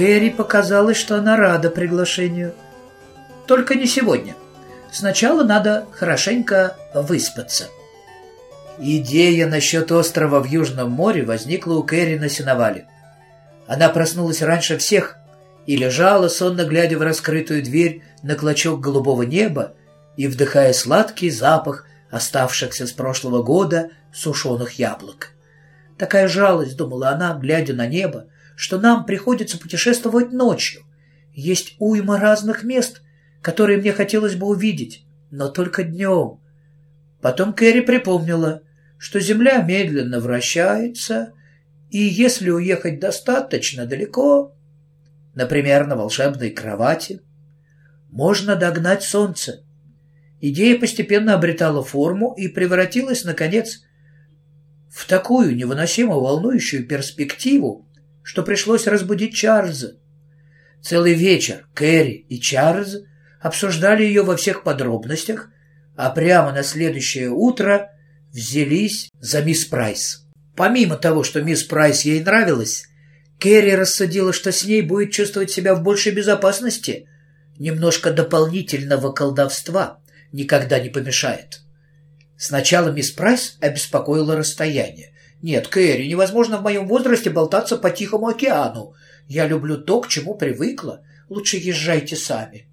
Кэрри показалось, что она рада приглашению. Только не сегодня. Сначала надо хорошенько выспаться. Идея насчет острова в Южном море возникла у Кэрри на сеновале. Она проснулась раньше всех и лежала, сонно глядя в раскрытую дверь на клочок голубого неба и вдыхая сладкий запах оставшихся с прошлого года сушеных яблок. Такая жалость, думала она, глядя на небо, что нам приходится путешествовать ночью. Есть уйма разных мест, которые мне хотелось бы увидеть, но только днем. Потом Кэрри припомнила, что Земля медленно вращается, и если уехать достаточно далеко, например, на волшебной кровати, можно догнать Солнце. Идея постепенно обретала форму и превратилась, наконец, в такую невыносимо волнующую перспективу, что пришлось разбудить Чарльза. Целый вечер Кэрри и Чарльз обсуждали ее во всех подробностях, а прямо на следующее утро взялись за мисс Прайс. Помимо того, что мисс Прайс ей нравилась, Кэрри рассудила, что с ней будет чувствовать себя в большей безопасности. Немножко дополнительного колдовства никогда не помешает. Сначала мисс Прайс обеспокоило расстояние. «Нет, Кэрри, невозможно в моем возрасте болтаться по Тихому океану. Я люблю то, к чему привыкла. Лучше езжайте сами».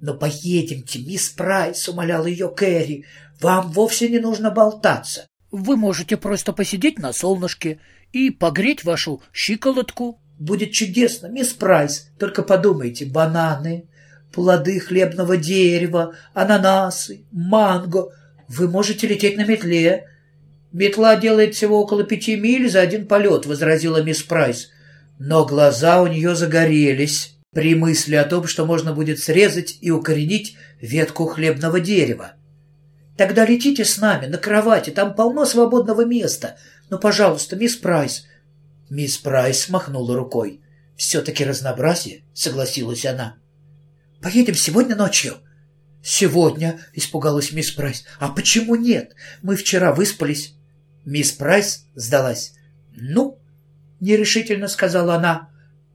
«Но поедемте, мисс Прайс», — умолял ее Кэрри. «Вам вовсе не нужно болтаться. Вы можете просто посидеть на солнышке и погреть вашу щиколотку». «Будет чудесно, мисс Прайс. Только подумайте, бананы, плоды хлебного дерева, ананасы, манго. Вы можете лететь на метле». «Метла делает всего около пяти миль за один полет», — возразила мисс Прайс. Но глаза у нее загорелись при мысли о том, что можно будет срезать и укоренить ветку хлебного дерева. «Тогда летите с нами на кровати, там полно свободного места. Ну, пожалуйста, мисс Прайс». Мисс Прайс махнула рукой. «Все-таки разнообразие», — согласилась она. «Поедем сегодня ночью?» «Сегодня», — испугалась мисс Прайс. «А почему нет? Мы вчера выспались». Мисс Прайс сдалась. «Ну, — нерешительно сказала она.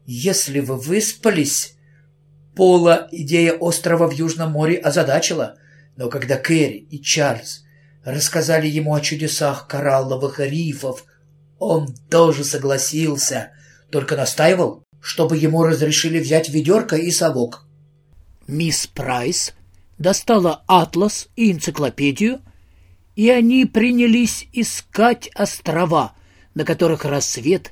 «Если вы выспались...» Пола идея острова в Южном море озадачила, но когда Кэрри и Чарльз рассказали ему о чудесах коралловых рифов, он тоже согласился, только настаивал, чтобы ему разрешили взять ведерко и совок. Мисс Прайс достала атлас и энциклопедию, и они принялись искать острова, на которых рассвет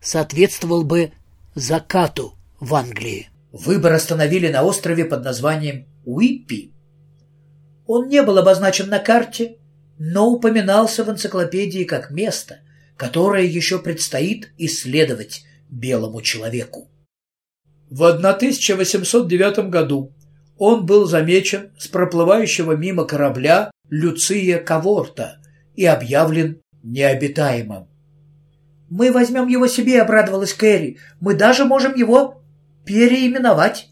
соответствовал бы закату в Англии. Выбор остановили на острове под названием Уиппи. Он не был обозначен на карте, но упоминался в энциклопедии как место, которое еще предстоит исследовать белому человеку. В 1809 году он был замечен с проплывающего мимо корабля Люция Каворта и объявлен необитаемым. «Мы возьмем его себе», — обрадовалась Кэрри. «Мы даже можем его переименовать».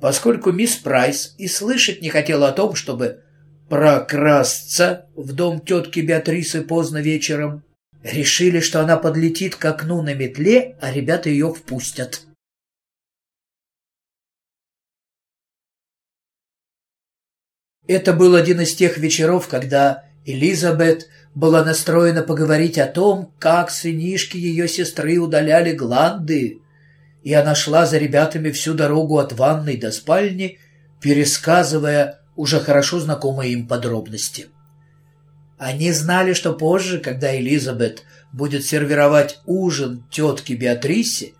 Поскольку мисс Прайс и слышать не хотела о том, чтобы прокрасться в дом тетки Беатрисы поздно вечером, решили, что она подлетит к окну на метле, а ребята ее впустят. Это был один из тех вечеров, когда Элизабет была настроена поговорить о том, как сынишки ее сестры удаляли гланды, и она шла за ребятами всю дорогу от ванной до спальни, пересказывая уже хорошо знакомые им подробности. Они знали, что позже, когда Элизабет будет сервировать ужин тетке Беатрисе,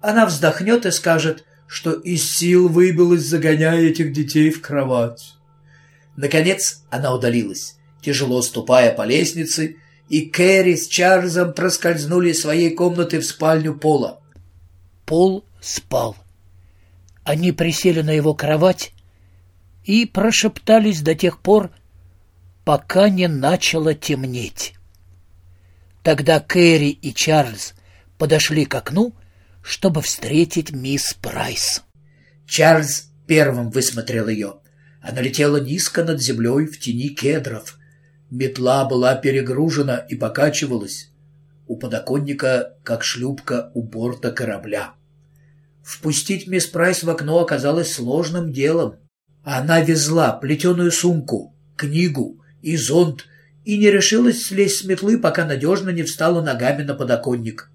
она вздохнет и скажет, что из сил выбилась, загоняя этих детей в кровать. Наконец она удалилась тяжело ступая по лестнице, и Кэрри с Чарльзом проскользнули из своей комнаты в спальню Пола. Пол спал. Они присели на его кровать и прошептались до тех пор, пока не начало темнеть. Тогда Кэрри и Чарльз подошли к окну, чтобы встретить мисс Прайс. Чарльз первым высмотрел ее. Она летела низко над землей в тени кедров — Метла была перегружена и покачивалась. У подоконника, как шлюпка у борта корабля. Впустить мисс Прайс в окно оказалось сложным делом. Она везла плетеную сумку, книгу и зонт и не решилась слезть с метлы, пока надежно не встала ногами на подоконник.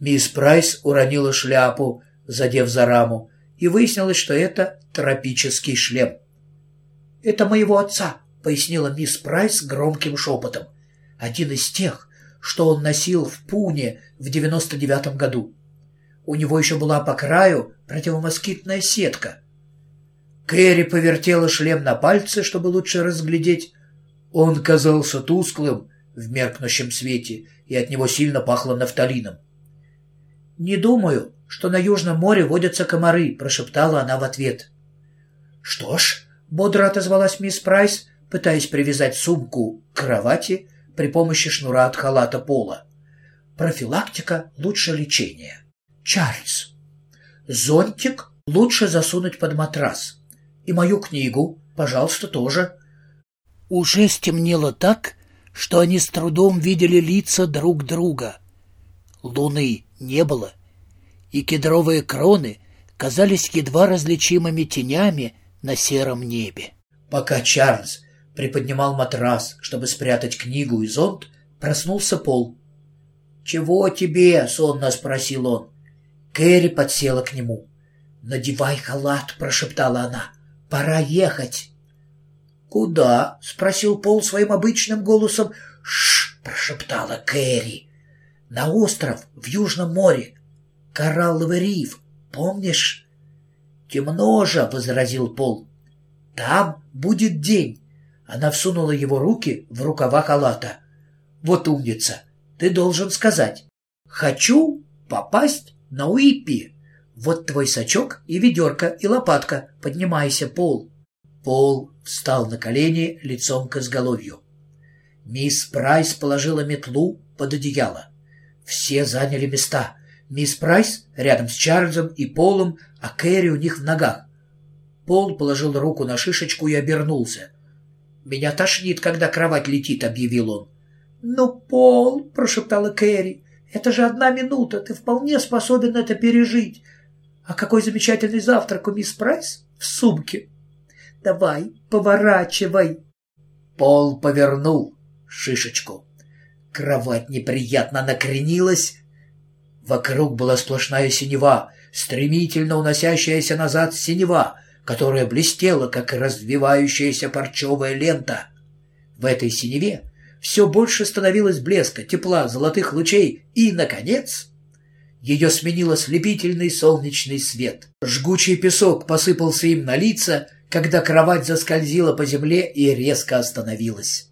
Мисс Прайс уронила шляпу, задев за раму, и выяснилось, что это тропический шлем. «Это моего отца», — пояснила мисс Прайс громким шепотом. «Один из тех, что он носил в Пуне в девяносто девятом году. У него еще была по краю противомоскитная сетка. Кэрри повертела шлем на пальце, чтобы лучше разглядеть. Он казался тусклым в меркнущем свете, и от него сильно пахло нафталином. «Не думаю, что на Южном море водятся комары», — прошептала она в ответ. «Что ж», — бодро отозвалась мисс Прайс, пытаясь привязать сумку к кровати при помощи шнура от халата пола. «Профилактика лучше лечения». «Чарльз, зонтик лучше засунуть под матрас. И мою книгу, пожалуйста, тоже». Уже стемнело так, что они с трудом видели лица друг друга. Луны не было, и кедровые кроны казались едва различимыми тенями на сером небе. Пока Чарльз приподнимал матрас, чтобы спрятать книгу и зонт, проснулся Пол. «Чего тебе?» — сонно спросил он. Кэрри подсела к нему. «Надевай халат», — прошептала она. «Пора ехать». «Куда?» — спросил Пол своим обычным голосом. «Шш!» — прошептала Кэрри. «На остров в Южном море. Коралловый риф. Помнишь?» «Темно же!» — возразил Пол. «Там будет день». Она всунула его руки в рукава халата. «Вот умница! Ты должен сказать. Хочу попасть на Уиппи. Вот твой сачок и ведерко, и лопатка. Поднимайся, Пол». Пол встал на колени лицом к изголовью. Мисс Прайс положила метлу под одеяло. Все заняли места. Мисс Прайс рядом с Чарльзом и Полом, а Кэрри у них в ногах. Пол положил руку на шишечку и обернулся. «Меня тошнит, когда кровать летит», — объявил он. «Ну, Пол», — прошептала Кэрри, — «это же одна минута, ты вполне способен это пережить. А какой замечательный завтрак у мисс Прайс в сумке!» Давай, поворачивай. Пол повернул шишечку. Кровать неприятно накренилась. Вокруг была сплошная синева, стремительно уносящаяся назад синева, которая блестела, как развивающаяся парчевая лента. В этой синеве все больше становилось блеска, тепла, золотых лучей и, наконец, ее сменил ослепительный солнечный свет. Жгучий песок посыпался им на лица, когда кровать заскользила по земле и резко остановилась.